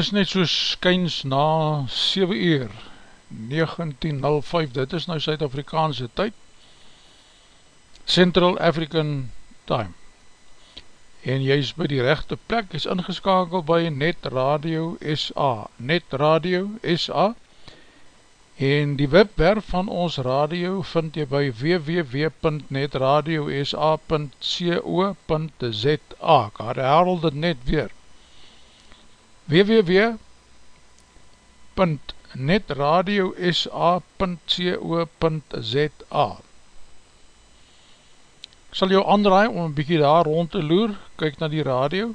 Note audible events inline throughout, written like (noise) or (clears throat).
is net so skyns na 7 uur, 19.05, dit is nou Suid-Afrikaanse tyd, Central African Time, en jy is by die rechte plek, is ingeskakeld by Net Radio SA, Net Radio SA, en die webwerf van ons radio vind jy by www.netradiosa.co.za, ek herhaal dit net weer, www.netradiosa.co.za Ek sal jou aandraai om een bykie daar rond te loer, kyk na die radio,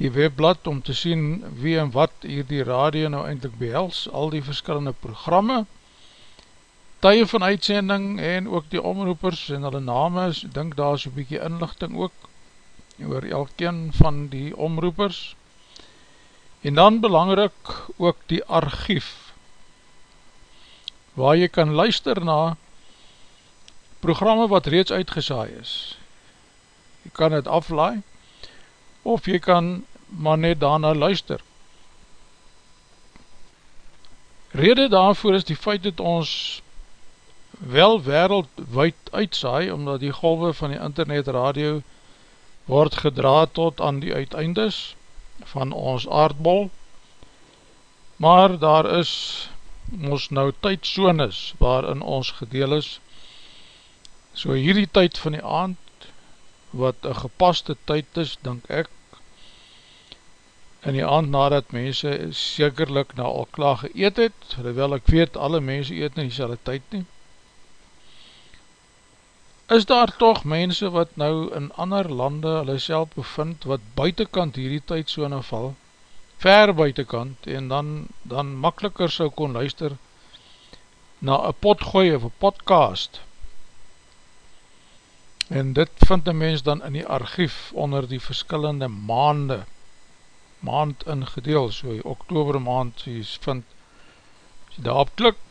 die webblad om te sien wie en wat hier die radio nou eindelijk behels, al die verskillende programme, tye van uitsending en ook die omroepers en hulle name, ek dink daar is een bykie inlichting ook, oor elkeen van die omroepers, en dan belangrik ook die archief, waar jy kan luister na programme wat reeds uitgesaai is. Jy kan het aflaai, of jy kan maar net daarna luister. Rede daarvoor is die feit dat ons wel wereldwijd uitsaai, omdat die golwe van die internet radio word gedra tot aan die uiteindes van ons aardbol, maar daar is ons nou tydsones waarin ons gedeel is, So hierdie tyd van die aand, wat een gepaste tyd is, denk ek, in die aand nadat mense sekerlik na al klaar geëet het, terwyl ek weet alle mense eet in die selle tyd nie, is daar toch mense wat nou in ander lande hulle self bevind, wat buitenkant hierdie tyd so in val, ver buitenkant, en dan, dan makkeliker so kon luister na een potgooi of een podcast, en dit vind een mens dan in die archief onder die verskillende maande maand ingedeel, so die oktober maand so jy vind, as jy daarop klik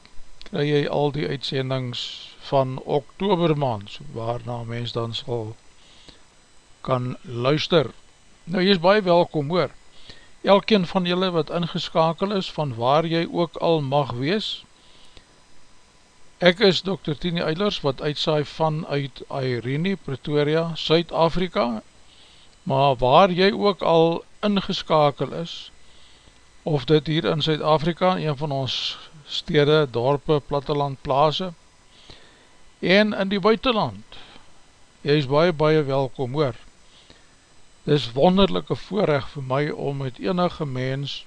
krijg jy al die uitsendings van oktober maand so waarna mens dan sal kan luister nou jy is baie welkom hoor elkeen van julle wat ingeskakel is van waar jy ook al mag wees Ek is Dr. Tini Eilers wat uitsaai vanuit Irene, Pretoria, Suid-Afrika, maar waar jy ook al ingeskakel is, of dit hier in Suid-Afrika, een van ons stede, dorpe, platteland, plaase, en in die buitenland, jy is baie, baie welkom hoor. Dit is wonderlijke voorrecht vir my om met enige mens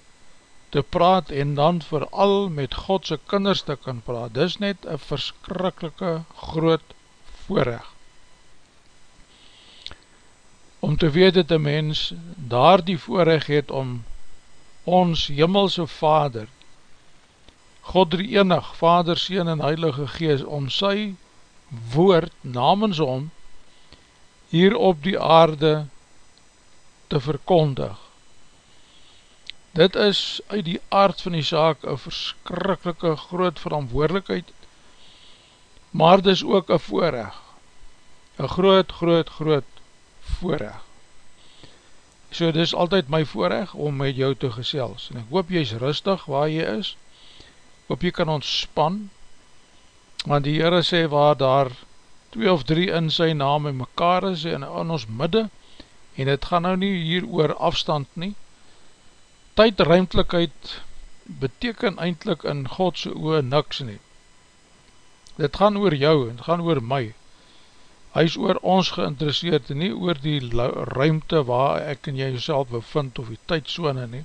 te praat en dan vooral met Godse kinders te kan praat. Dis net een verskrikkelike groot voorrecht. Om te weet dat een mens daar die voorrecht het om ons jimmelse vader, God die enig, vader, sien en heilige gees, om sy woord namens om hier op die aarde te verkondig. Dit is uit die aard van die zaak een verskrikkelike groot verantwoordelikheid, maar dit is ook een voorrecht, een groot, groot, groot voorrecht. So dit is altyd my voorrecht om met jou te gesels, en ek hoop jy is rustig waar jy is, hoop jy kan ontspan, want die Heere sê waar daar twee of drie in sy naam in mekaar is, en in ons midde, en het gaan nou nie hier oor afstand nie, tydruimtelikheid beteken eindelijk in Godse oor niks nie. Dit gaan oor jou, dit gaan oor my. Hy is oor ons geïnteresseerd, nie oor die ruimte waar ek en jy jyself bevind of die tydsone nie.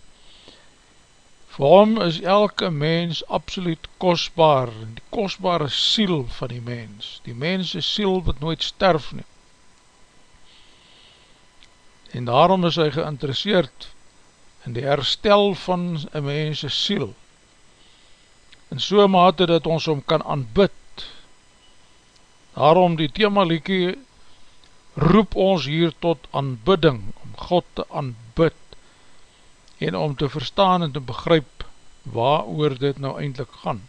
Voor hom is elke mens absoluut kostbaar, die kostbare siel van die mens, die mens is siel wat nooit sterf nie. En daarom is hy geïnteresseerd in die herstel van een mense siel, in so mate dat ons om kan aanbid, daarom die thema liekie roep ons hier tot aanbidding, om God te aanbid, en om te verstaan en te begryp waar oor dit nou eindelijk gaan.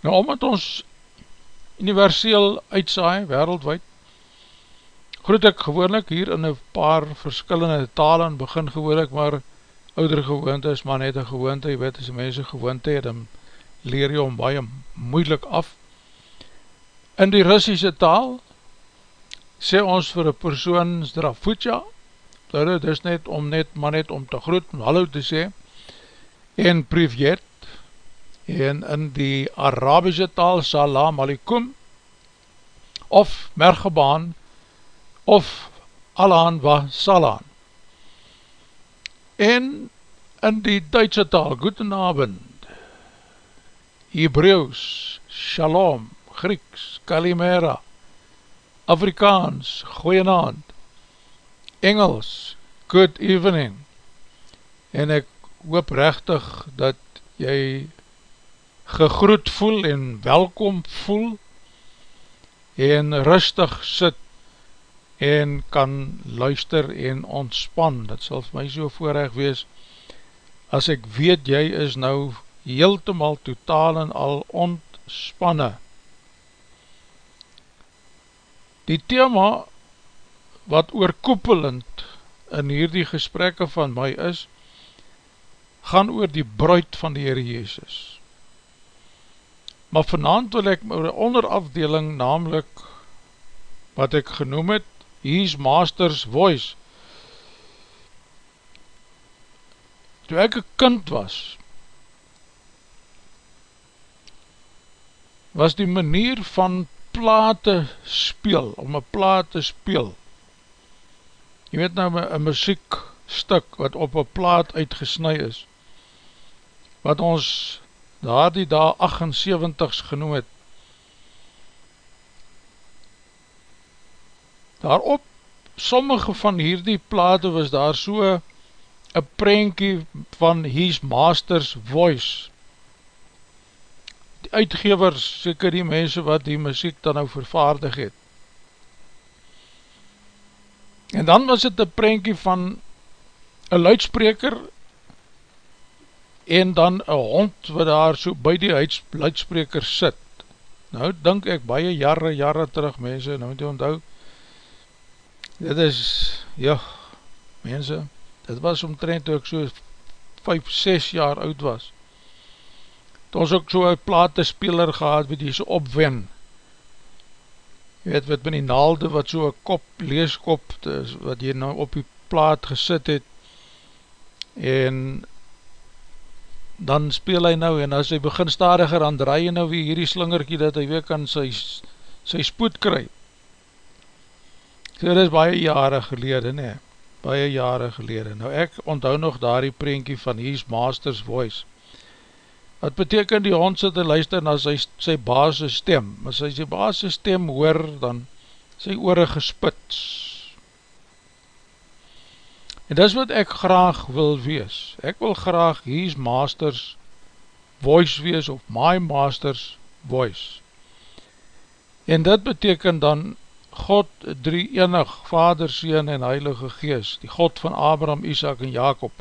Nou, omdat ons universeel uitsaai, wereldwijd, groet ek gewoonlik hier in een paar verskillende talen, begin gewoonlik, maar oudere gewoonte is maar net een gewoonte, jy weet as die mense gewoonte het, dan leer jy om baie moeilik af. In die Russische taal, sê ons vir een persoon Strafutja, dit is net om net, maar net om te groet, om hallo te sê, en Privjet, en in die Arabische taal, Salam Alikum, of Mergebaan, of Alaan wa Salaan. En in die Duitse taal, Goedenavond, Hebreeuws, Shalom, Grieks, Kalimera, Afrikaans, Goeienaand, Engels, Good Evening, en ek hoop rechtig dat jy gegroet voel en welkom voel en rustig sit en kan luister en ontspan. Dit sal vir my so voorrecht wees as ek weet jy is nou heeltemal totaal en al ontspanne. Die thema wat oorkoepelend in hierdie gesprekke van my is, gaan oor die bruid van die Heere Jezus. Maar vanavond wil ek my onderafdeling, namelijk wat ek genoem het, He's Master's Voice. Toe ek een kind was, was die manier van plate speel, om een plaat te speel. Je weet nou, een muziekstuk wat op een plaat uitgesnui is, wat ons daar die daar 78s genoem het. Daarop, sommige van hierdie plate was daar so een prentjie van His Master's Voice. Die uitgevers, seker die mense wat die muziek dan nou vervaardig het. En dan was het een prentjie van een luidspreker en dan een hond wat daar so by die luidspreker sit. Nou denk ek baie jare, jare terug mense, nou moet jy onthou, dit is, ja, mense, dit was omtrent toe ek so 5, 6 jaar oud was. Het ons ook so een platespeler gehad, wat jy so opwen. Jy weet, wat met die naalde, wat so een kop, leeskop, wat jy nou op die plaat gesit het, en dan speel hy nou, en as hy begin stadiger, dan draai hy nou weer hierdie slingerkie, dat hy weer kan sy, sy spoed kry. So, dit is baie jare gelede, nee, baie jare gelede. Nou, ek onthou nog daar die prentjie van He's Master's Voice. Wat beteken die hond sit en luister na sy, sy basis stem? As hy sy basis stem hoor, dan sy oore gespits, En dis wat ek graag wil wees. Ek wil graag hier's masters voice wees of my masters voice. En dit beteken dan God drie enig, Vader, Seen en Heilige Gees, die God van Abraham, Isaac en Jacob.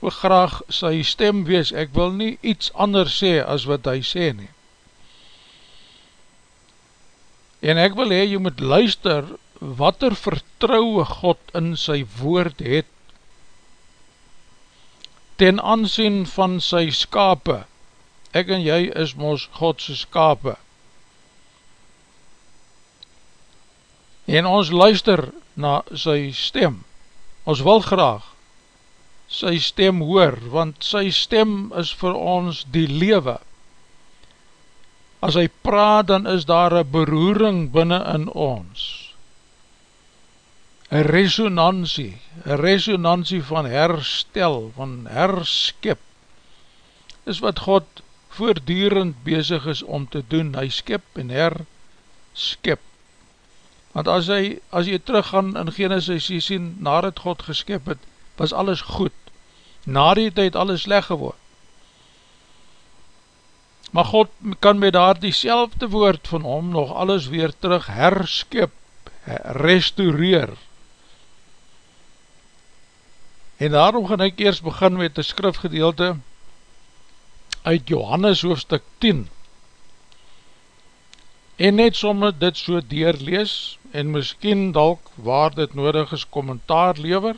Wil graag sy stem wees, ek wil nie iets anders sê as wat hy sê nie. En ek wil hee, jy moet luister wat er vertrouwe God in sy woord het ten aansien van sy skape. Ek en jy is mos Godse skape. En ons luister na sy stem. Ons wil graag sy stem hoor, want sy stem is vir ons die lewe. As hy praat, dan is daar een beroering binnen in ons een resonantie, een resonantie van herstel, van herskip, is wat God voordierend bezig is om te doen, hy skip en herskip. Want as hy, as jy teruggaan in Genesis, jy sien, nadat God geskip het, was alles goed, nadat hy het alles sleg geword. Maar God kan met daar die selfde woord van hom nog alles weer terug herskip, restaureer, En daarom gaan ek eerst begin met die skrifgedeelte uit Johannes hoofdstuk 10 en net somme dit so deurlees en miskien dalk waar dit nodig is kommentaar lever.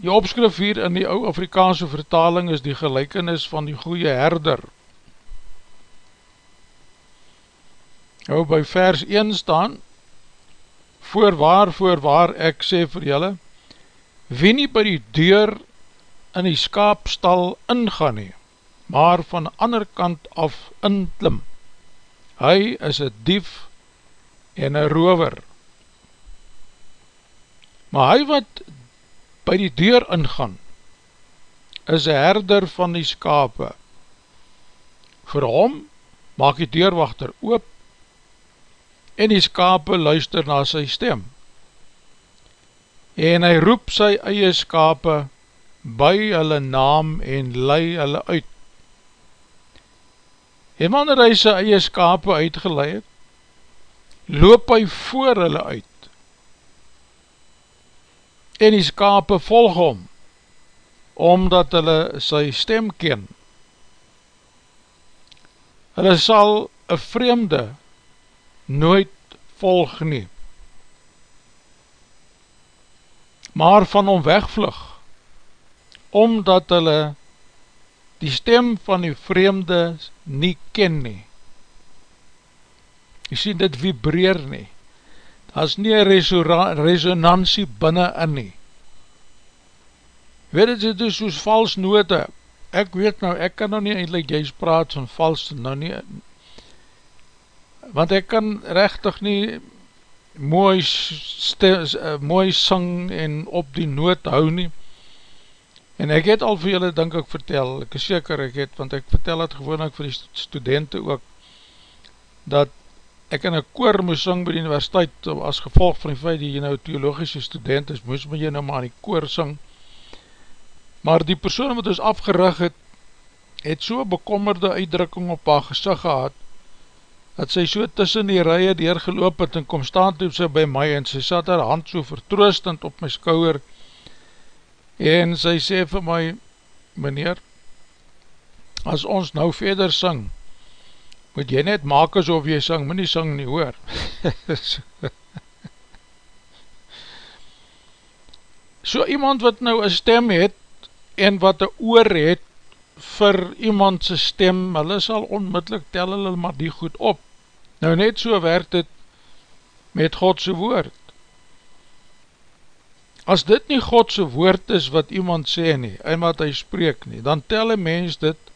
Die opskrif hier in die ou Afrikaanse vertaling is die gelijkenis van die goeie herder. Nou by vers 1 staan, voorwaar, voorwaar, ek sê vir julle, wie nie by die deur in die skaapstal ingaan nie, maar van ander kant af inklim, hy is een dief en een rover. Maar hy wat by die deur ingaan, is een herder van die skape. Voor hom maak die deurwachter oop en die skape luister na sy stem. En hy roep sy eie skape by hulle naam en lei hulle uit. En wanneer hy sy eie skape uitgeleid loop hy voor hulle uit. En die skape volg hom, omdat hulle sy stem ken. Hulle sal een vreemde nooit volg nie, maar van hom wegvlug, omdat hulle die stem van die vreemde nie ken nie. Jy sien dit vibreer nie, daar is nie resonantie binnen in nie, weet het, dit is soos vals note, ek weet nou, ek kan nou nie eindelijk juist praat van vals, nou nie, want ek kan rechtig nie mooi, stes, uh, mooi sing en op die noot hou nie, en ek het al vir julle, denk ek, vertel, ek is seker ek het, want ek vertel het gewoon ek vir die studenten ook, dat ek in een koor moes sing by die universiteit, as gevolg van die feit die jy nou theologische student is, moes my jy nou maar in die koor sing, maar die persoon wat ons afgerig het, het so bekommerde uitdrukking op haar gezicht gehad, dat sy so tussen die rye deurgeloop het en kom staan toe sy by my en sy sat haar hand so vertroostend op my skouwer en sy sê vir my, meneer, as ons nou verder sing, moet jy net maak asof jy sing, moet nie sing nie hoor. (laughs) so iemand wat nou een stem het, en wat een oor het vir iemand sy stem, hulle sal onmiddellik tel hulle maar die goed op. Nou net so werkt het met Godse woord. As dit nie Godse woord is wat iemand sê nie, en wat hy spreek nie, dan tel een mens dit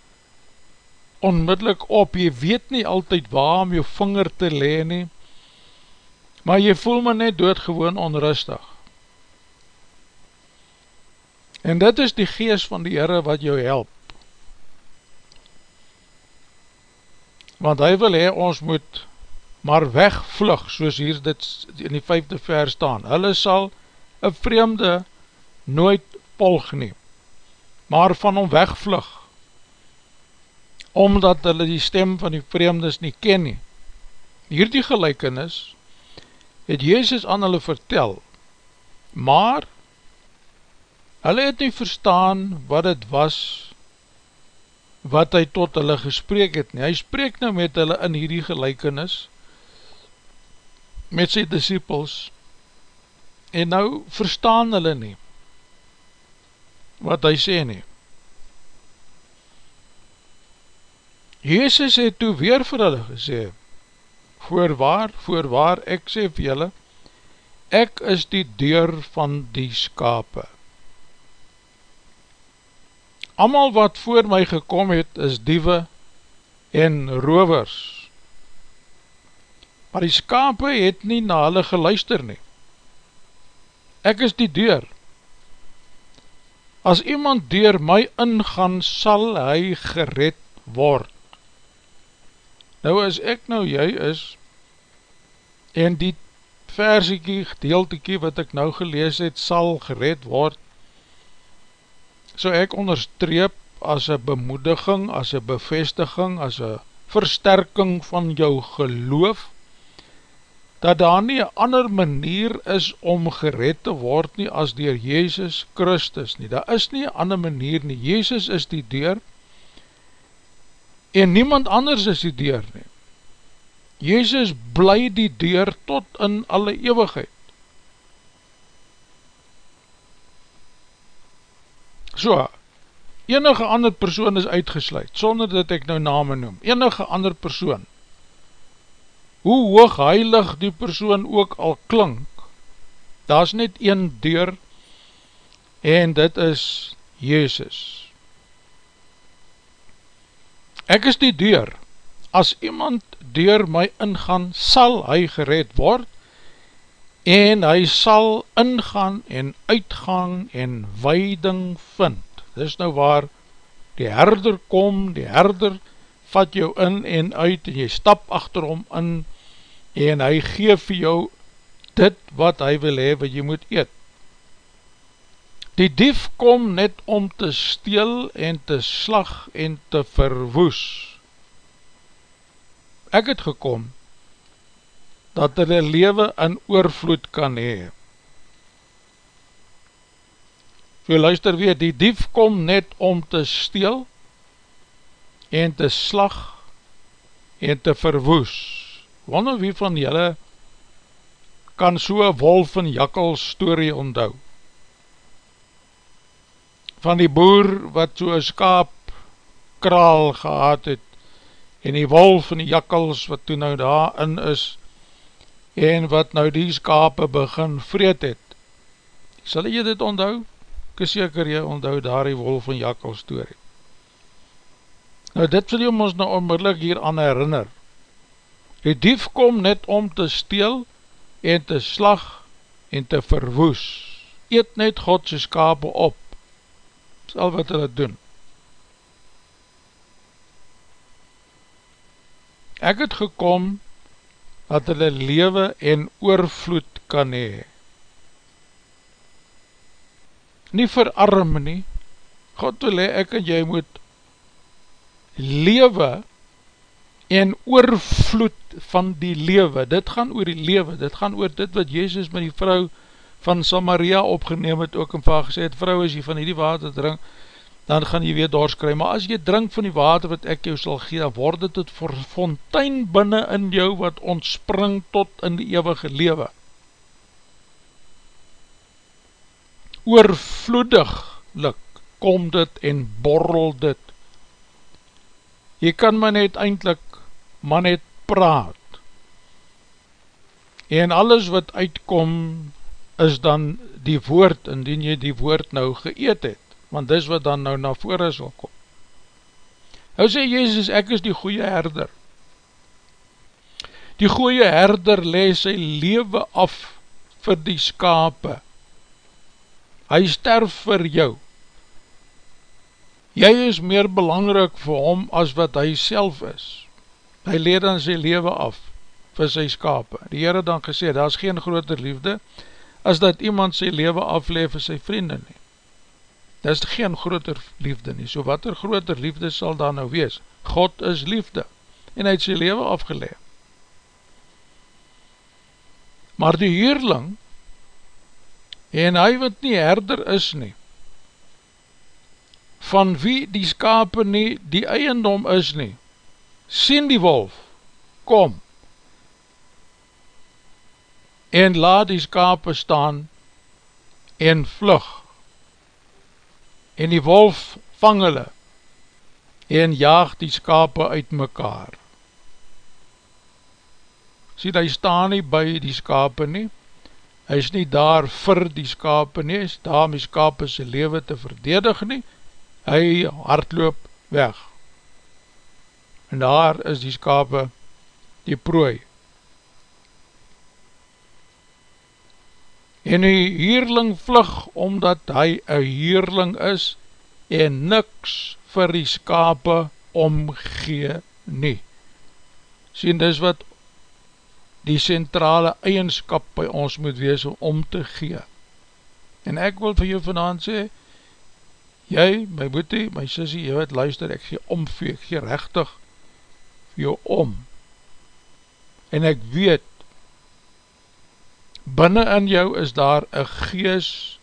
onmiddellik op. Jy weet nie altyd waar om jou vinger te le nie, maar jy voel my net doodgewoon onrustig. En dit is die geest van die Heere wat jou help. Want hy wil hee, ons moet maar wegvlug, soos hier dit in die vijfde vers staan. Hulle sal een vreemde nooit volg nie, maar van hom wegvlug, omdat hulle die stem van die vreemdes nie ken nie. Hier die gelijkenis het Jezus aan hulle vertel, maar Hulle het nie verstaan wat het was wat hy tot hulle gespreek het nie. Hy spreek nou met hulle in hierdie gelijkenis met sy disciples en nou verstaan hulle nie wat hy sê nie. Jezus het toe weer vir hulle gesê voorwaar, voorwaar, ek sê vir julle ek is die deur van die skape Amal wat voor my gekom het is diewe en rovers. Maar die skape het nie na hulle geluister nie. Ek is die deur. As iemand deur my ingaan, sal hy gered word. Nou as ek nou jy is, en die versiekie, gedeeltekie wat ek nou gelees het, sal gered word, so ek onderstreep as een bemoediging, as een bevestiging, as een versterking van jou geloof, dat daar nie een ander manier is om gered te word nie as dier Jezus Christus nie. Daar is nie een ander manier nie. Jezus is die deur en niemand anders is die deur nie. Jezus bly die deur tot in alle eeuwigheid. So, enige ander persoon is uitgesluit, sonder dat ek nou name noem, enige ander persoon, hoe hoog heilig die persoon ook al klink, daar is net een deur, en dit is Jezus. Ek is die deur, as iemand deur my ingaan, sal hy gered word, en hy sal ingaan en uitgaan en weiding vind. Dis nou waar die herder kom, die herder vat jou in en uit en jy stap achter hom in en hy geef vir jou dit wat hy wil hee wat jy moet eet. Die dief kom net om te steel en te slag en te verwoes. Ek het gekom dat hulle lewe in oorvloed kan hee. So luister weer, die dief kom net om te steel en te slag en te verwoes. Wonder wie van julle kan so wolf en jakkel story onthou? Van die boer wat so een skaap kraal gehad het en die wolf en die jakkels wat toen nou daarin is en wat nou die skape begin vreet het. Sal jy dit onthou? Ek is seker jy onthou daar die wolf en jakkel story. Nou dit wil jy ons nou onmiddellik hier aan herinner. Die dief kom net om te steel en te slag en te verwoes. Eet net Godse skape op. Sal wat hulle doen. Ek het gekom dat hulle lewe en oorvloed kan hee. Nie verarm nie. God wil hee, ek en jy moet lewe en oorvloed van die lewe. Dit gaan oor die lewe, dit gaan oor dit wat Jezus met die vrou van Samaria opgeneem het, ook en vaak gesê het, vrou as jy van die water drink, dan gaan jy weer doorskry, maar as jy drink van die water wat ek jou sal gee, dan word dit voor fontein binnen in jou, wat ontspring tot in die eeuwige lewe. Oorvloediglik kom dit en borrel dit. Jy kan maar net eindelijk maar net praat. En alles wat uitkom is dan die woord, indien jy die woord nou geëet het want dis wat dan nou na vore sal kom. Nou sê Jezus, ek is die goeie herder. Die goeie herder lees sy leven af vir die skape. Hy sterf vir jou. Jy is meer belangrik vir hom as wat hy self is. Hy leed dan sy leven af vir sy skape. Die Heer het dan gesê, daar is geen groter liefde as dat iemand sy leven afleef vir sy vrienden nie. Dit is geen groter liefde nie, so wat er groter liefde sal daar nou wees? God is liefde, en hy het sy leven afgeleid. Maar die huurling, en hy wat nie herder is nie, van wie die skape nie die eiendom is nie, sien die wolf, kom, en laat die skape staan, en vlug, en die wolf vang hulle en jaag die skape uit mekaar. Sien, hy staan nie by die skape nie, hy is nie daar vir die skape nie, hy is daar om die skape sy leven te verdedig nie, hy hardloop weg. En daar is die skape die prooi. En die hierling vlug omdat hy een hierling is en niks vir die skape omgee nie. Sien, dis wat die centrale eigenskap by ons moet wees om te gee. En ek wil vir jou vanavond sê, jy, my boete, my sissie, jy wat luister, ek gee om vir jou, ek gee rechtig vir jou om. En ek weet, binnen in jou is daar een gees,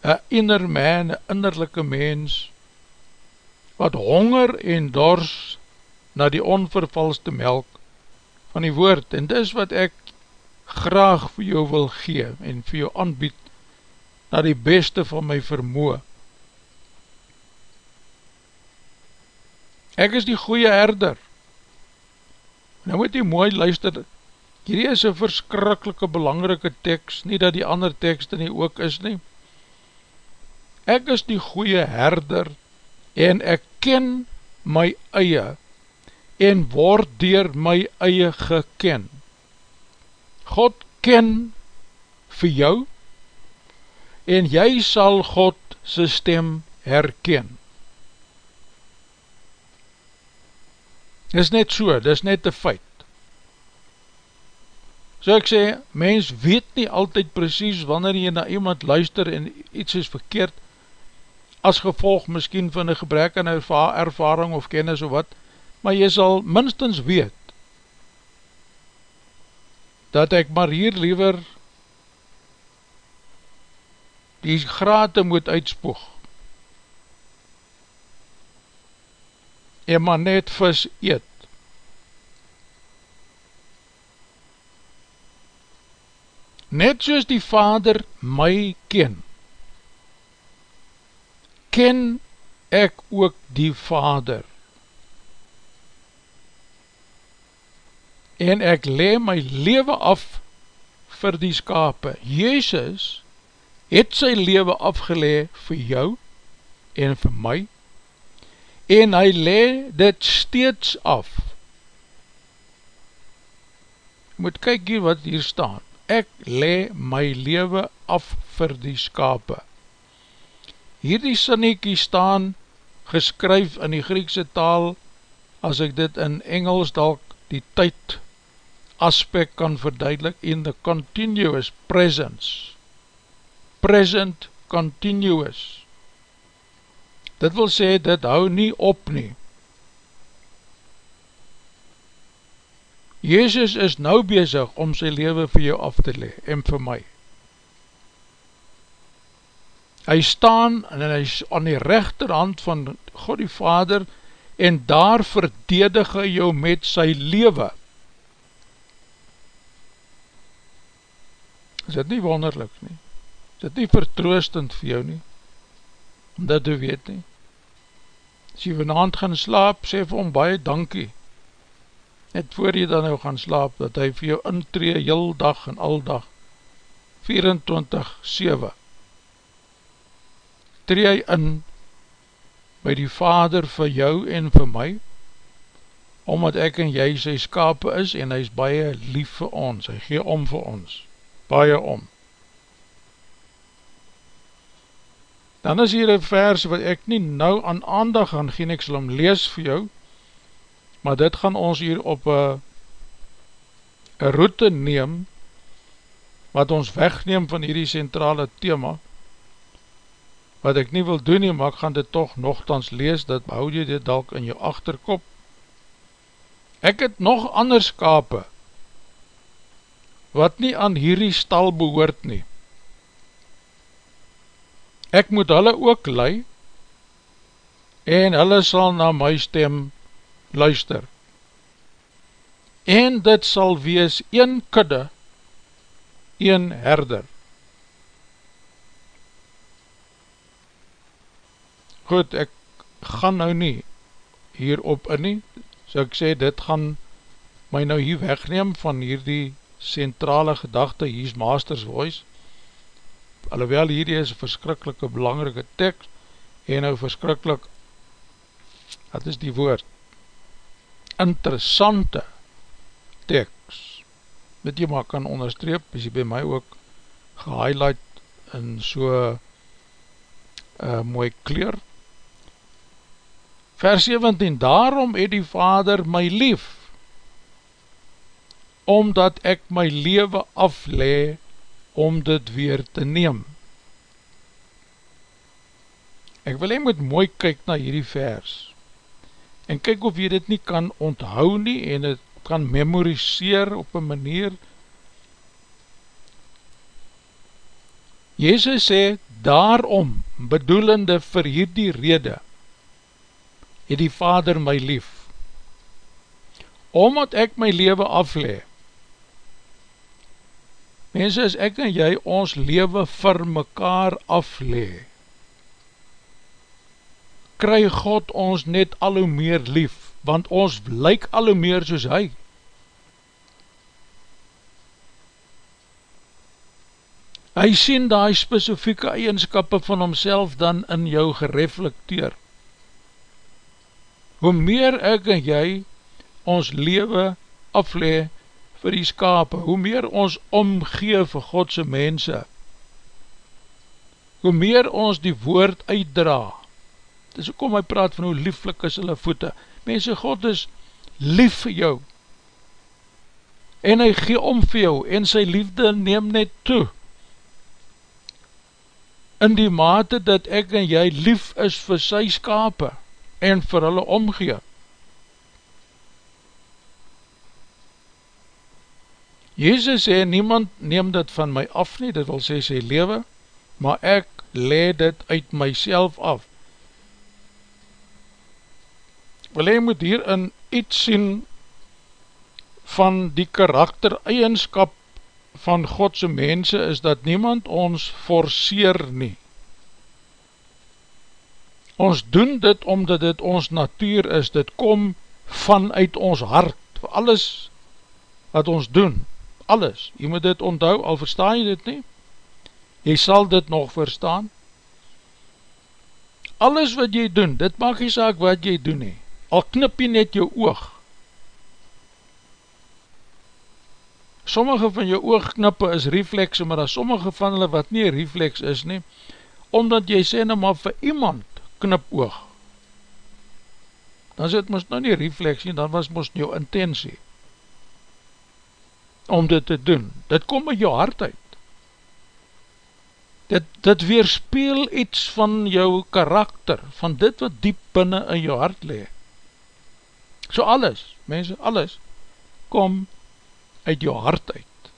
een inner man, een innerlijke mens, wat honger en dors na die onvervalste melk van die woord, en dis wat ek graag vir jou wil gee, en vir jou aanbied, na die beste van my vermoe. Ek is die goeie herder, nou moet jy mooi luister, Hierdie is een verskrikkelike belangrike tekst, nie dat die ander tekste nie ook is nie. Ek is die goeie herder en ek ken my eie en word dier my eie geken. God ken vir jou en jy sal God sy stem herken. Dis net so, dis net een feit. So ek sê, mens weet nie altyd precies wanneer jy na iemand luister en iets is verkeerd, as gevolg miskien van een gebrek aan ervaring of kennis of wat, maar jy sal minstens weet, dat ek maar hier liever die grate moet uitspoeg en maar net vis eet. Net soos die vader my ken, ken ek ook die vader. en ek le my leven af vir die skape. Jezus het sy leven afgele vir jou en vir my en hy le dit steeds af. Moet kyk hier wat hier staan. Ek le my leven af vir die skape. Hierdie sinnekie staan geskryf in die Griekse taal as ek dit in Engels dalk die tyd aspect kan verduidelik in the continuous presence. Present continuous. Dit wil sê dit hou nie op nie Jezus is nou bezig om sy leven vir jou af te le en vir my. Hy staan en hy is aan die rechterhand van God die Vader en daar verdedig hy jou met sy leven is dit nie wonderlik nie, is dit nie vertroostend vir jou nie, om dit te weet nie, as jy vanavond gaan slaap, sê vir hom baie dankie, net voor jy dan nou gaan slaap, dat hy vir jou intree heel dag en al dag, 24-7, tree hy in, by die vader vir jou en vir my, omdat ek en jy sy skape is, en hy is baie lief vir ons, hy gee om vir ons, baie om. Dan is hier een vers wat ek nie nou aan aandag gaan gee, ek sal hom lees vir jou, maar dit gaan ons hier op een route neem, wat ons wegneem van hierdie centrale thema, wat ek nie wil doen nie, maar ek gaan dit toch nogthans lees, dat hou jy dit dalk in jou achterkop. Ek het nog ander skape, wat nie aan hierdie stal behoort nie. Ek moet hulle ook lei, en hulle sal na my stem luister. En dit sal wees een kudde, een herder. Goed, ek gaan nou nie hierop in nie, so ek sê, dit gaan my nou hier wegneem van hierdie centrale gedachte, hier is Master's Voice, alhoewel hierdie is een verskrikkelike belangrike tekst, en nou verskrikkelijk, wat is die woord, interessante tekst, wat jy maar kan onderstreep, is jy by my ook gehighlight in so uh, mooi kleur. Vers 17, daarom het die vader my lief, omdat ek my leven aflee om dit weer te neem. Ek wil hy moet mooi kyk na hierdie vers en kyk of jy dit nie kan onthou nie en het kan memoriseer op een manier. Jezus sê, daarom bedoelende vir hierdie rede het die Vader my lief omdat ek my leven aflee Mense, as ek en jy ons leven vir mekaar aflee, kry God ons net al hoe meer lief, want ons lyk al hoe meer soos hy. Hy sien die specifieke eigenskap van homself dan in jou gereflecteer. Hoe meer ek en jy ons leven aflee vir die skape, hoe meer ons omgee vir Godse mense, hoe meer ons die woord uitdra, dis ook om hy praat van hoe lieflik is hulle voete, mense, God is lief vir jou, en hy gee om vir jou, en sy liefde neem net toe, in die mate dat ek en jy lief is vir sy skape, en vir hulle omgee. Jezus sê, niemand neem dit van my af nie, dit wil sê sy lewe, maar ek le dit uit myself af. Wil hy moet hierin iets sien van die karakter eigenskap van Godse mense is dat niemand ons forceer nie. Ons doen dit omdat dit ons natuur is, dit kom vanuit ons hart, alles wat ons doen, alles, jy moet dit onthou, al verstaan jy dit nie, jy sal dit nog verstaan, alles wat jy doen, dit maak jy saak wat jy doen nie, al knip jy net jou oog, sommige van jou oogknippe is reflexe, maar as sommige van hulle wat nie reflex is nie, omdat jy sê nou maar vir iemand knip oog, dan sê het moest nou nie reflex nie, dan was moest jou intentie, om dit te doen, dit kom in jou hart uit, dit, dit weerspeel iets van jou karakter, van dit wat diep binnen in jou hart lee, so alles, mense, alles, kom uit jou hart uit.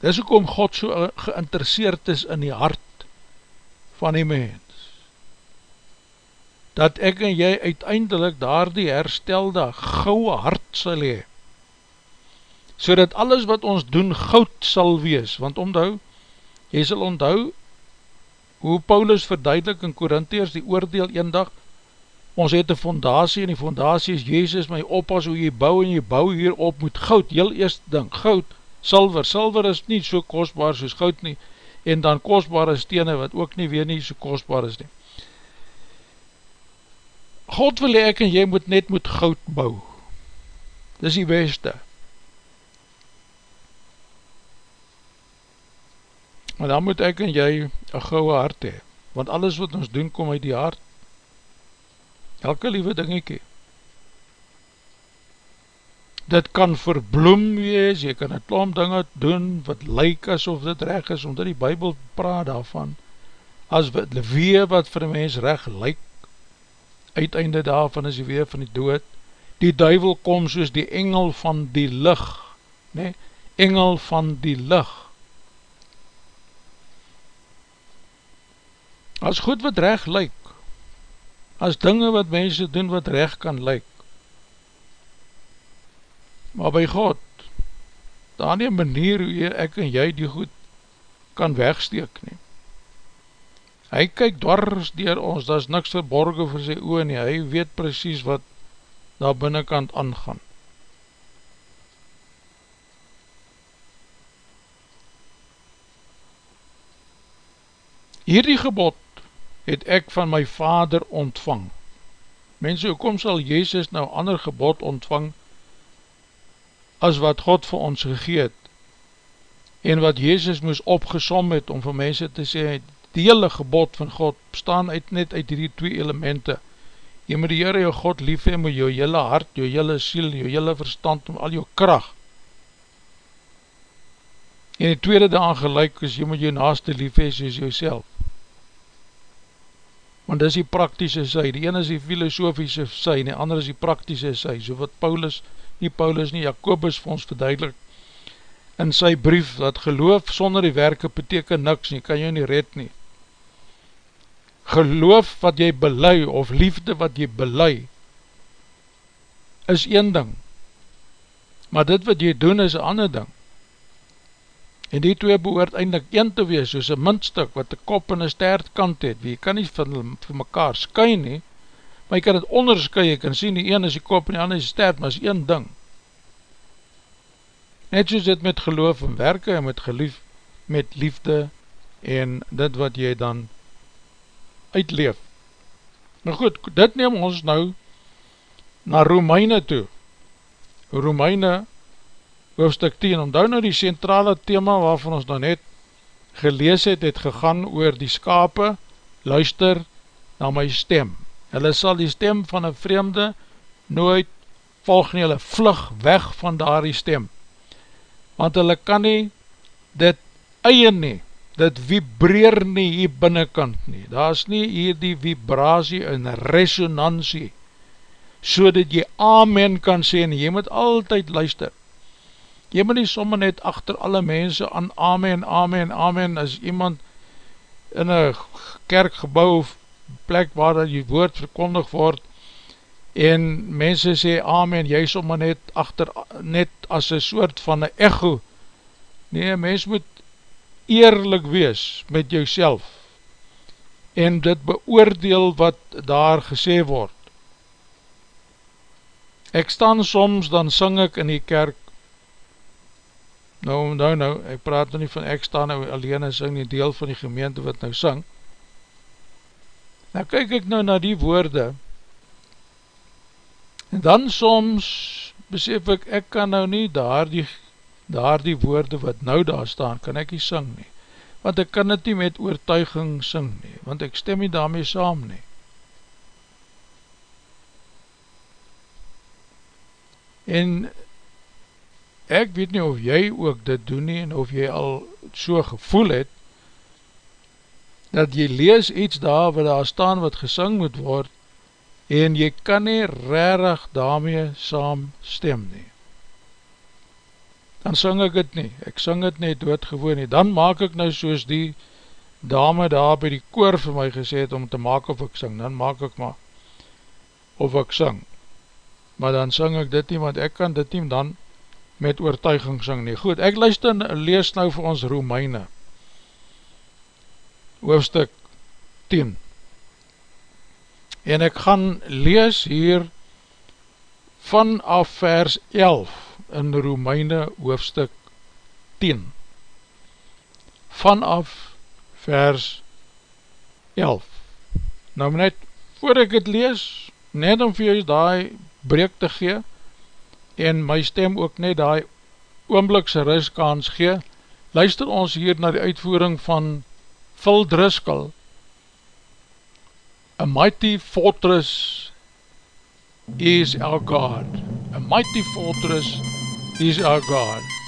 Dis ook om God so geïnteresseerd is in die hart van die mens. Dat ek en jy uiteindelik daar die herstelde gouwe hart sal hee. So dat alles wat ons doen goud sal wees. Want onthou, jy sal onthou hoe Paulus verduidelik in Korintheers die oordeel een dag ons het een fondatie en die fondatie is Jezus my oppas hoe jy bou en jy bou hier op moet goud, heel eerst ding, goud, silver, silver is nie so kostbaar soos goud nie, en dan kostbare stene wat ook nie weer nie so kostbaar is nie. God wil ek en jy moet net moet goud bou, dis die beste. Maar dan moet ek en jy een gouwe hart hee, want alles wat ons doen kom uit die hart, elke liewe dingekie. Dit kan verbloem wees, jy kan een klomp dinge doen wat lyk asof dit reg is, omdat die bybel praat daarvan, as wat wee wat vir die mens reg lyk, uiteinde daarvan is die wee van die dood, die duivel kom soos die engel van die lig, nee, engel van die lig, as goed wat reg lyk, as dinge wat mense doen wat recht kan lyk. Maar by God, daar nie manier hoe ek en jy die goed kan wegsteek nie. Hy kyk dwars dier ons, daar is niks verborgen vir sy oor nie, hy weet precies wat daar binnenkant aangaan. Hierdie gebod het ek van my vader ontvang. Mense, hoekom sal Jezus nou ander gebod ontvang as wat God vir ons gegeet en wat Jezus moes opgesom het om vir mense te sê, die hele gebod van God bestaan uit net uit die twee elemente. Jy moet die Heere jou God lief hee met jou hele hart, jou hele siel, jou hele verstand, om al jou kracht. En die tweede daan gelijk is, jy moet jou naaste lief hee soos jou self want dis die praktische sy, die ene is die filosofische sy, en die ander is die praktische sy, so wat Paulus, nie Paulus nie, Jacobus vir ons verduidelik, in sy brief, dat geloof sonder die werke beteken niks nie, kan jy nie red nie. Geloof wat jy belei, of liefde wat jy belei, is een ding, maar dit wat jy doen is een ander ding. En die twee behoort eindelijk een te wees, soos een muntstuk wat die kop en een stert kant het. Wie kan nie van, van mekaar sky nie, maar jy kan het ondersky, jy kan sien die een is die kop en die ander is die stert, maar is een ding. Net soos dit met geloof en werke en met gelief, met liefde en dit wat jy dan uitleef. Nou goed, dit neem ons nou na Romeine toe. Romeine hoofdstuk 10, omdou nou die centrale thema waarvan ons nou net gelees het, het gegaan oor die skape, luister na my stem. Hulle sal die stem van een vreemde nooit volg nie, hulle vlug weg van daar die stem. Want hulle kan nie dit eie nie, dit vibreer nie hier binnenkant nie. Daar is nie hier die vibrasie en resonantie, so dat jy amen kan sê en jy moet altyd luister. Jy moet nie somme net achter alle mense aan amen, amen, amen, as iemand in een kerkgebouw of plek waar dat die woord verkondig word, en mense sê amen, jy somme net achter, net as een soort van een echo, nee, mens moet eerlik wees met jouself, en dit beoordeel wat daar gesê word. Ek staan soms, dan syng ek in die kerk, nou, nou, nou, ek praat nou nie van ek staan nou alleen en syng nie deel van die gemeente wat nou syng, nou kyk ek nou na die woorde, en dan soms besef ek, ek kan nou nie daar die, daar die woorde wat nou daar staan, kan ek nie syng nie, want ek kan dit nie met oortuiging syng nie, want ek stem nie daarmee saam nie. En ek weet nie of jy ook dit doen nie, en of jy al so gevoel het, dat jy lees iets daar wat daar staan wat gesing moet word, en jy kan nie rarig daarmee saam stem nie. Dan sing ek het nie, ek sing het nie doodgewoon nie, dan maak ek nou soos die dame daar by die koor vir my gesê het om te maak of ek sing, dan maak ek maar of ek sing. Maar dan sing ek dit nie, want ek kan dit nie dan met oortuiging sing nie. Goed, ek luister en lees nou vir ons Romeine, hoofstuk 10 en ek gaan lees hier vanaf vers 11 in Romeine hoofstuk 10 vanaf vers 11 nou net voor ek het lees net om vir jy die breek te gee en my stem ook net die oomblikse riskans gee luister ons hier na die uitvoering van Phil Driscoll A mighty fortress is our God. A mighty fortress is our God.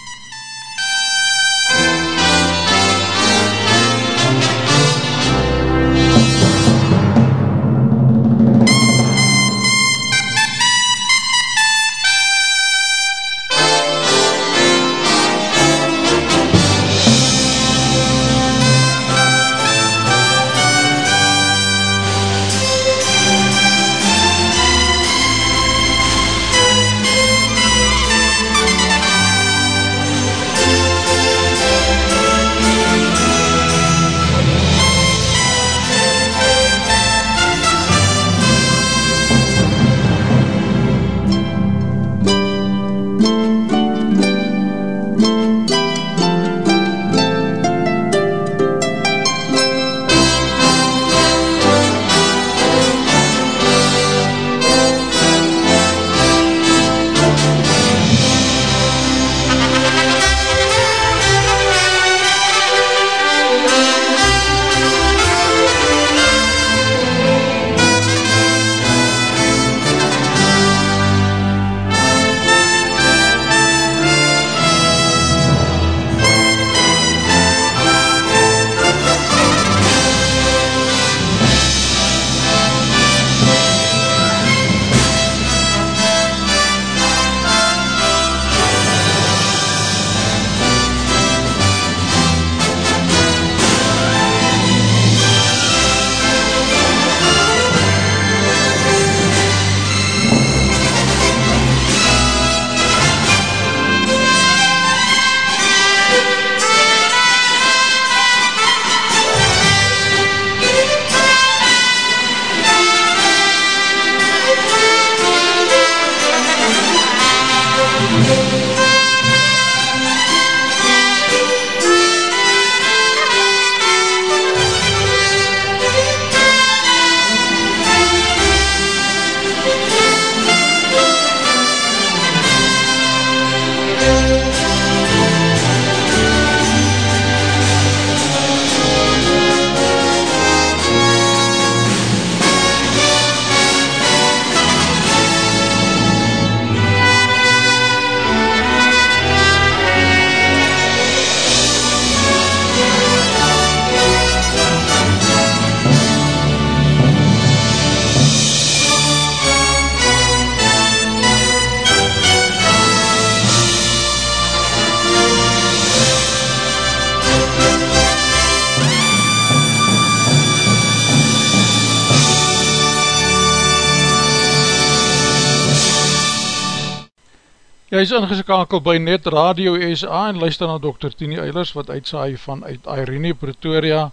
Jy is ingeskakeld by Net Radio SA en luister na Dr. Tini Eilers wat uitsaai vanuit Irene Pretoria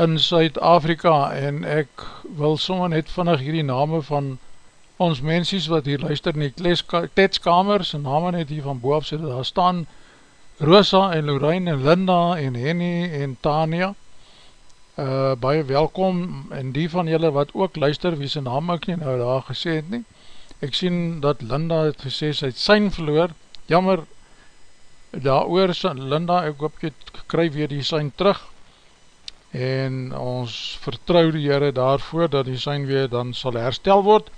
in Suid-Afrika. En ek wil sommer net vannig hierdie name van ons mensies wat hier luister in die kletskamer, sy name net hier van boaf sê, daar staan Rosa en Lorraine en Linda en Henny en Tania. Uh, baie welkom. En die van julle wat ook luister, wie sy naam ek nie nou daar gesê het nie Ek sien dat Linda het gesê, sy het sein verloor, jammer, daar oor, Linda, ek hoop jy kry weer die sein terug, en ons vertrouw die Heere daarvoor, dat die sein weer dan sal herstel word,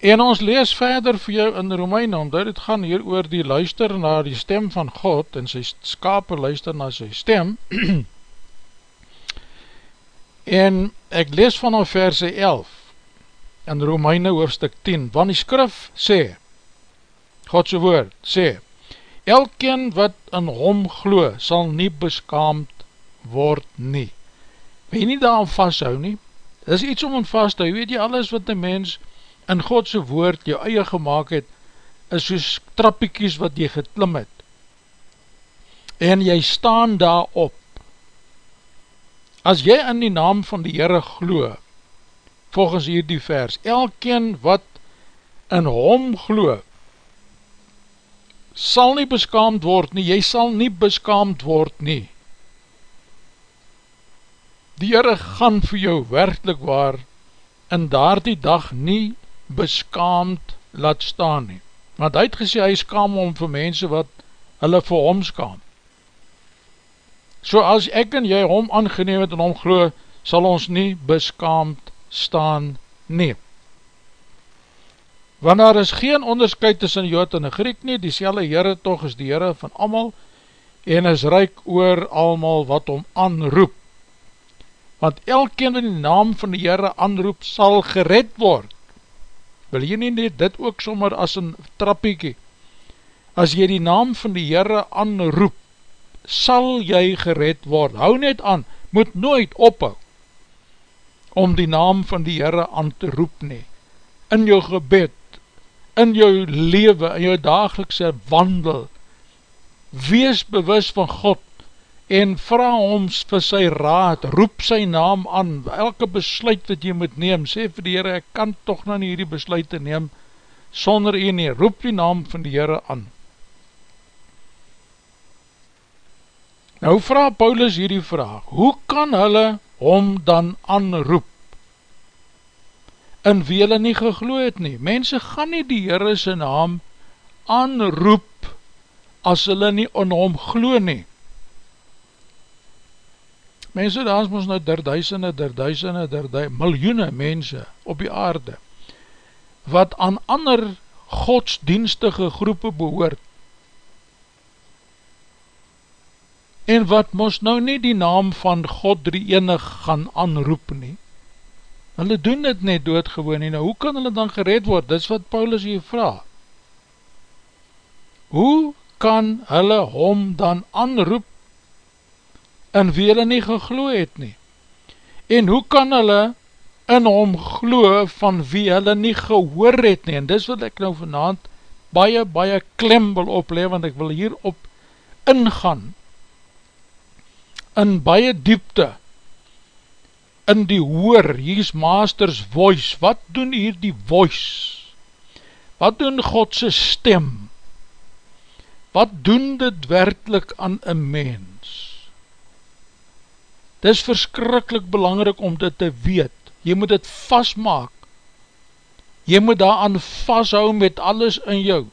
en ons lees verder vir jou in Romeine, omdat het gaan hier oor die luister na die stem van God, en sy skaper luister na sy stem, (clears throat) en ek lees vanaf verse 11, in Romeine hoofstuk 10, want die skrif sê, Godse woord sê, Elkeen wat in hom glo, sal nie beskaamd word nie. Jy nie daar vasthou nie? Dit is iets om om vasthou, jy weet jy alles wat die mens in Godse woord jou eie gemaakt het, is soos trappiekies wat jy geklim het. En jy staan daar op. As jy in die naam van die Heere gloe, volgens hierdie vers, elkeen wat in hom glo, sal nie beskaamd word nie, jy sal nie beskaamd word nie. Die Heere gaan vir jou werkelijk waar in daar die dag nie beskaamd laat staan nie. Want hy het gesê, hy skaam om vir mense wat hulle vir hom skaam. So as ek en jy hom aangeneem het en hom glo, sal ons nie beskaamd staan nie. Want daar is geen onderscheid tussen Jood en Griek nie, die selle Heere toch is die Heere van amal en is ryk oor almal wat om aanroep. Want elkeen wat die naam van die Heere aanroep sal gered word. Wil jy nie dit ook sommer as een trappiekie? As jy die naam van die Heere aanroep, sal jy gered word. Hou net aan, moet nooit ophou om die naam van die Heere aan te roep nie, in jou gebed, in jou leven, in jou dagelikse wandel, wees bewus van God, en vraag om vir sy raad, roep sy naam aan, elke besluit wat jy moet neem, sê vir die Heere, ek kan toch nou nie hierdie besluit te neem, sonder een nie, roep die naam van die Heere aan. Nou vraag Paulus hierdie vraag, hoe kan hulle hom dan aanroep, in wie hulle nie gegloe het nie. Mense gaan nie die Heere sy naam aanroep, as hulle nie in hom gloe nie. Mense, daar is nou der duisende, der duisende, der duisende, miljoene mense op die aarde, wat aan ander godsdienstige groepe behoort, en wat ons nou nie die naam van God drie enig gaan aanroep nie. Hulle doen dit net doodgewoon nie, nou hoe kan hulle dan gered word? Dit is wat Paulus hier vraag. Hoe kan hulle hom dan aanroep in wie hulle nie gegloe het nie? En hoe kan hulle in hom gloe van wie hulle nie gehoor het nie? En dis wat ek nou vanavond baie, baie klem wil opleef, want ek wil hierop ingaan in baie diepte, in die hoor, hier is master's voice, wat doen hier die voice? Wat doen Godse stem? Wat doen dit werkelijk aan een mens? Dit is verskrikkelijk belangrijk om dit te weet, jy moet dit vastmaak, jy moet daaraan vasthou met alles in jou,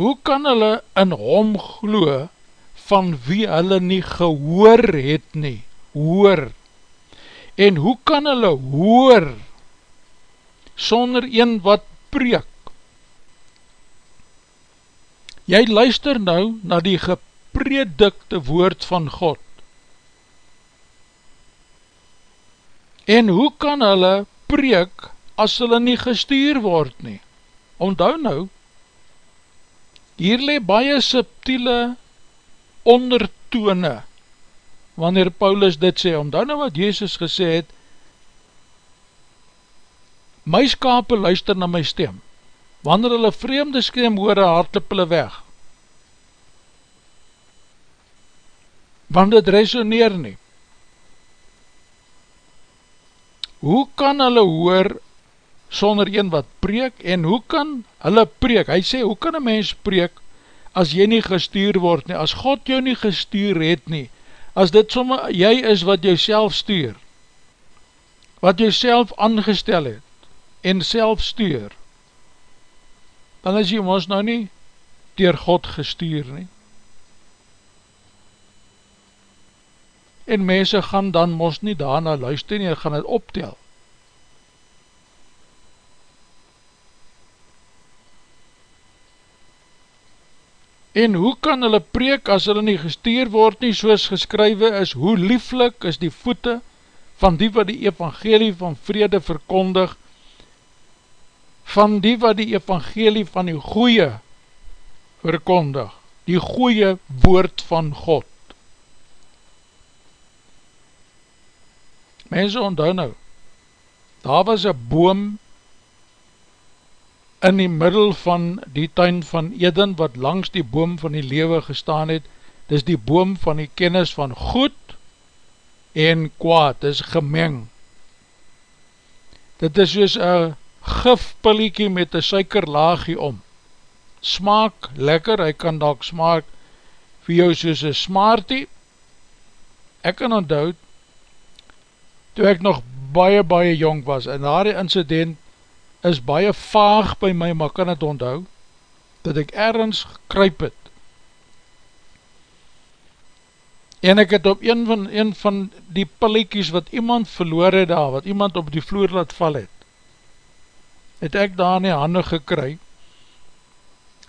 hoe kan hulle in hom glo van wie hulle nie gehoor het nie, hoor, en hoe kan hulle hoor sonder een wat preek? Jy luister nou na die gepredikte woord van God, en hoe kan hulle preek as hulle nie gestuur word nie? Onthou nou, Hier le baie subtiele ondertone wanneer Paulus dit sê, omdat nou wat Jezus gesê het, my skape luister na my stem, wanneer hulle vreemde stem hoor, hartlip hulle weg, want dit resoneer nie, hoe kan hulle hoor, sonder een wat preek, en hoe kan hulle preek, hy sê, hoe kan een mens preek, as jy nie gestuur word nie, as God jou nie gestuur het nie, as dit somme jy is wat jy self stuur, wat jy self aangestel het, en self stuur, dan is jy ons nou nie dier God gestuur nie. En mense gaan dan ons nie daarna luister nie, gaan het optel. En hoe kan hulle preek as hulle nie gestuur word nie, soos geskrywe is, hoe lieflik is die voete van die wat die evangelie van vrede verkondig, van die wat die evangelie van die goeie verkondig, die goeie woord van God. Mense onthou nou, daar was een boom in die middel van die tuin van Eden, wat langs die boom van die lewe gestaan het, dis die boom van die kennis van goed en kwaad, dis gemeng. Dit is soos een gifpilliekie met een suikerlaagie om. Smaak lekker, hy kan dalk smaak vir jou soos een smartie. Ek kan onthoud, toe ek nog baie baie jong was, en daar die incident is baie vaag by my, maar kan het onthou, dat ek ergens gekryp het. En ek het op een van, een van die pilliekies wat iemand verloor het daar, wat iemand op die vloer laat val het, het ek daar in die handen gekry,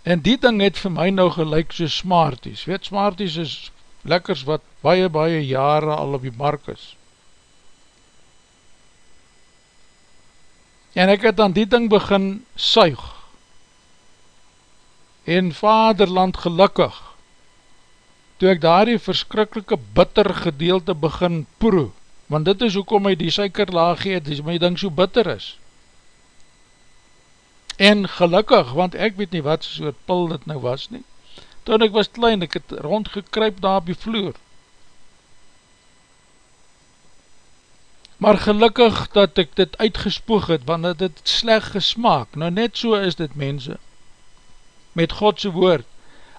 en die ding het vir my nou gelijk so Smarties, weet Smarties is lekkers wat baie baie jare al op die mark is, en ek het aan die ding begin suig, en vaderland gelukkig, toe ek daar die verskrikkelike bitter gedeelte begin proe, want dit is hoekom my die suikerlaag geet, dis my ding so bitter is, en gelukkig, want ek weet nie wat soort pil dit nou was nie, toen ek was klein, ek het rondgekryp daar op die vloer, maar gelukkig dat ek dit uitgespoeg het, want het het sleg gesmaak, nou net so is dit mense, met Godse woord,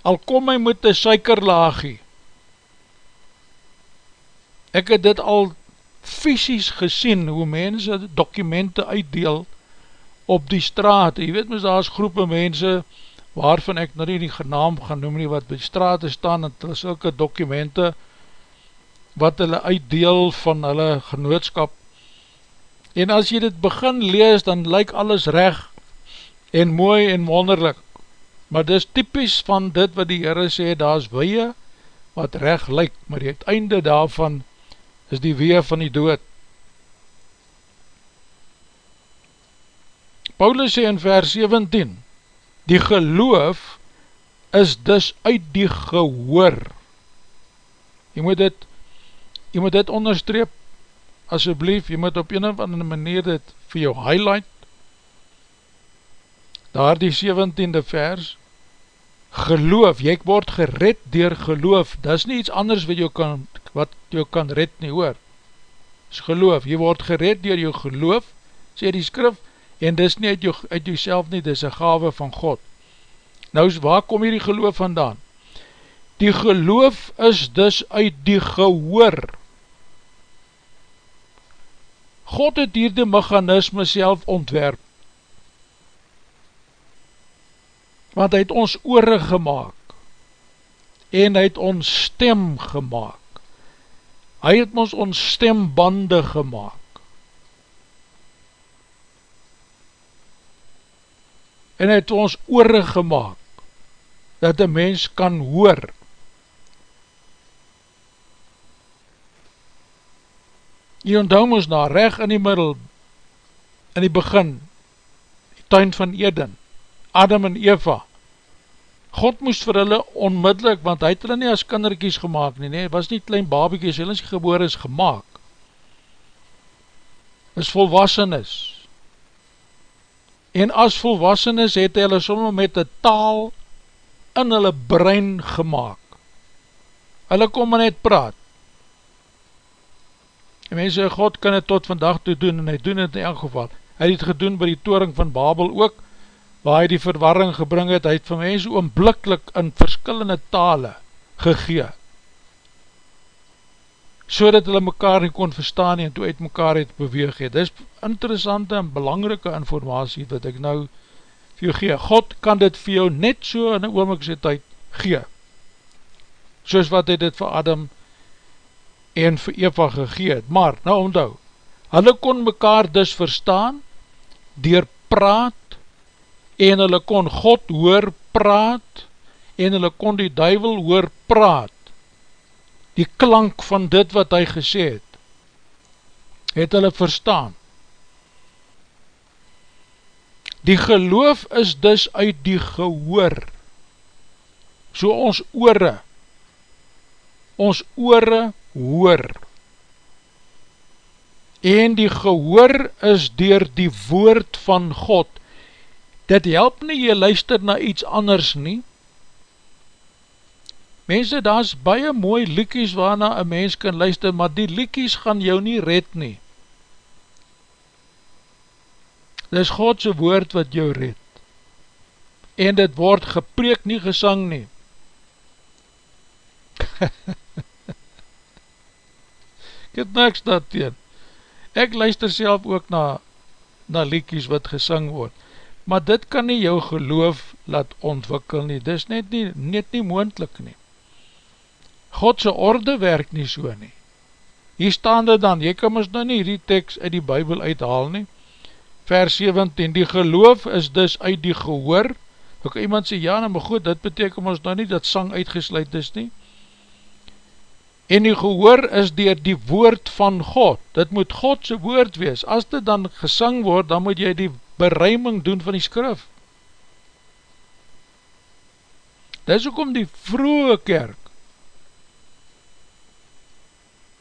al kom my met die suikerlaagie, ek het dit al fysisk gesien, hoe mense dokumente uitdeel, op die straat, jy weet mys daar is groepe mense, waarvan ek nou nie die genaam gaan noem nie, wat by die straat staan, en hulle sylke dokumente, wat hulle uitdeel van hulle genootskap. En as jy dit begin lees, dan lyk alles reg en mooi en wonderlik. Maar dis typisch van dit wat die Heere sê, daar is weie wat reg lyk, maar die einde daarvan is die wee van die dood. Paulus sê in vers 17, die geloof is dus uit die gehoor. Jy moet dit jy moet dit onderstreep, asjeblief, jy moet op een of andere manier dit vir jou highlight, daar die 17e vers, geloof, jy word gered dier geloof, dat is nie iets anders wat jou kan, wat jou kan red nie hoor, is geloof, jy word gered dier jou geloof, sê die skrif, en dis nie uit jou, uit jou self nie, dis een gave van God. Nou, waar kom hier die geloof vandaan? Die geloof is dus uit die gehoor, God het hier die mechanisme self ontwerp. Want hy het ons oore gemaakt en hy het ons stem gemaakt. Hy het ons ons stembande gemaakt. En hy het ons oore gemaakt dat die mens kan hoor Jy onthou ons na reg in die middel, in die begin, die tuin van Eden, Adam en Eva, God moes vir hulle onmiddellik, want hy het hulle nie as kinderkies gemaakt nie, nee, was nie klein babiekies, hulle is geboor is gemaakt. Is volwassenes. En as volwassenes het hulle soms met die taal in hulle brein gemaakt. Hulle kom maar net praat. En mense, God kan het tot vandag toe doen, en hy doen het in elk geval. Hy het gedoen by die toring van Babel ook, waar hy die verwarring gebring het, hy het vir mense oomblikkelijk in verskillende tale gegee, so dat hulle mekaar nie kon verstaan nie, en toe uit mekaar het beweeg het. Dit is interessante en belangrike informatie wat ek nou vir jou gee. God kan dit vir jou net so in die oomlikse tyd gee, soos wat hy dit vir Adam en vir Eva gegee het. Maar, nou omdou, hulle kon mekaar dus verstaan, dier praat, en hulle kon God hoor praat, en hulle kon die duivel hoor praat, die klank van dit wat hy gesê het, het hulle verstaan. Die geloof is dus uit die gehoor, so ons oore, ons oore hoor, en die gehoor is dier die woord van God, dit help nie jy luister na iets anders nie. Mense, daar is baie mooi liekies waarna een mens kan luister, maar die liekies gaan jou nie red nie. Dit is Godse woord wat jou red. En dit word gepreek nie gesang nie. (laughs) Ek het niks dat teen. Ek luister self ook na, na liekies wat gesang word maar dit kan nie jou geloof laat ontwikkel nie, dit is net nie, net nie moendlik nie. Godse orde werk nie so nie. Hier staan dit dan, jy kan ons nou nie die tekst uit die bybel uithaal nie, vers 17, die geloof is dus uit die gehoor, ook iemand sê, ja nou maar goed, dit beteken ons nou nie dat sang uitgesluit is nie, en die gehoor is dier die woord van God, dit moet Godse woord wees, as dit dan gesang word, dan moet jy die beruiming doen van die skrif. Dit is ook om die vroege kerk.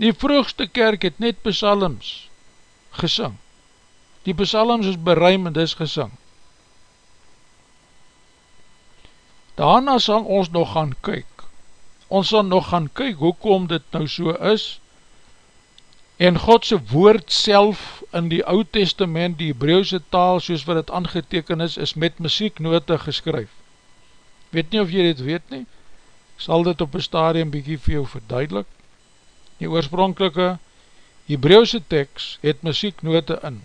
Die vroegste kerk het net psalms gesing. Die psalms is beruim en dis gesing. Daarna sal ons nog gaan kyk. Ons sal nog gaan kyk hoekom dit nou so is, En Godse woord self in die oud testament, die Hebrauwse taal, soos wat het aangeteken is, is met muzieknote geskryf. Weet nie of jy dit weet nie, sal dit op een stadium bykie vir jou verduidelik. Die oorspronkelike Hebrauwse tekst het muzieknote in.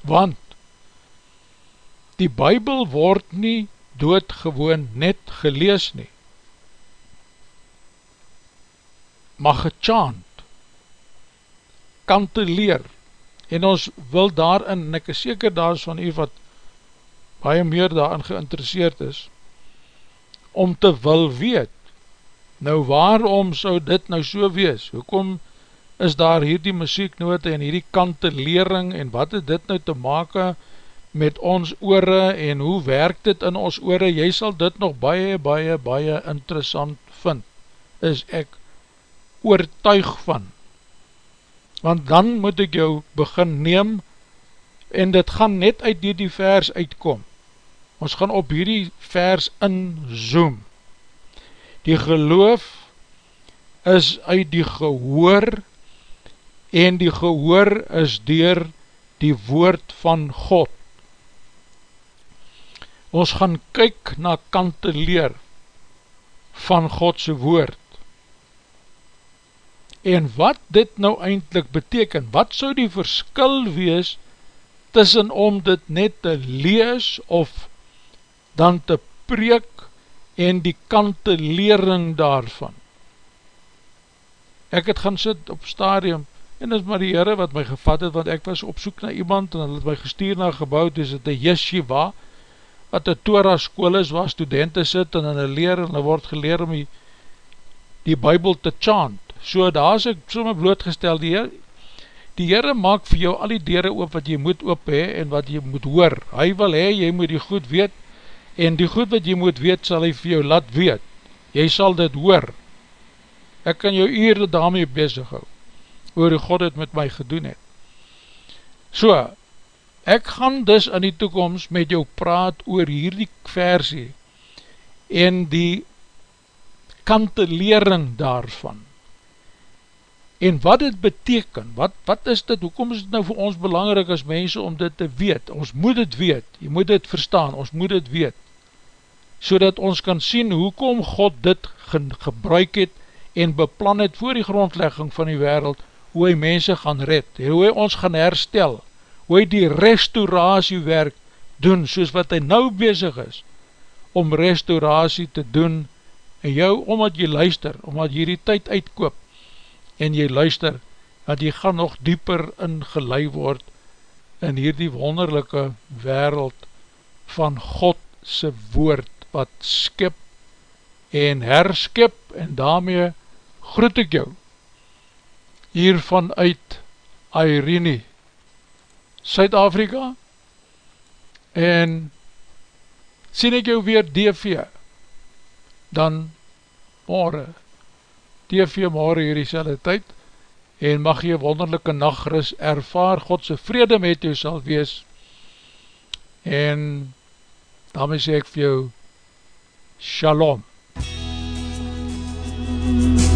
Want die Bijbel word nie doodgewoon net gelees nie, maar gechant kanteleer en ons wil daarin, en ek is seker daar is van u wat baie meer daarin geïnteresseerd is, om te wil weet, nou waarom sou dit nou so wees, hoekom is daar hierdie muzieknote en hierdie kantelering en wat het dit nou te make met ons oore en hoe werk dit in ons oore, jy sal dit nog baie, baie, baie interessant vind, is ek oortuig van, want dan moet ek jou begin neem, en dit gaan net uit die, die vers uitkom. Ons gaan op hierdie vers inzoom. Die geloof is uit die gehoor, en die gehoor is dier die woord van God. Ons gaan kyk na kanteleer van Godse woord en wat dit nou eindelijk beteken, wat sou die verskil wees tussen om dit net te lees of dan te preek en die kantelering daarvan. Ek het gaan sit op stadium en dit is maar die heren wat my gevat het, want ek was op soek na iemand en het my gestuur na gebouw, dis het een yeshiva, wat een Torah school is, waar studenten sit en hulle leer en hulle word geleer om die, die bybel te chant so daar is ek so my blootgestel, die Heer, die Heere maak vir jou al die dere op wat jy moet op hee en wat jy moet hoor, hy wil hee, jy moet die goed weet, en die goed wat jy moet weet sal hy vir jou laat weet, jy sal dit hoor, ek kan jou eerder daarmee bezig hou, oor hoe God het met my gedoen het. So, ek gaan dus in die toekomst met jou praat oor hierdie versie, en die kantelering daarvan, en wat dit beteken, wat, wat is dit, hoekom is dit nou vir ons belangrijk as mense om dit te weet, ons moet dit weet, jy moet dit verstaan, ons moet dit weet, so dat ons kan sien hoekom God dit ge gebruik het en beplan het voor die grondlegging van die wereld, hoe hy mense gaan red, hoe hy ons gaan herstel, hoe hy die restauratiewerk doen, soos wat hy nou bezig is, om restauratie te doen, en jou, omdat jy luister, omdat jy die tyd uitkoop, en jy luister, dat jy gaan nog dieper ingelei word in hierdie wonderlijke wereld van Godse woord wat skip en herskip en daarmee groet ek jou hiervan uit Irene Suid-Afrika. En sien ek jou weer DV dan morgen TV maar hier die selde tyd en mag jy wonderlijke nachtris ervaar, Godse vrede met jou sal wees. En daarmee sê ek vir jou Shalom. knows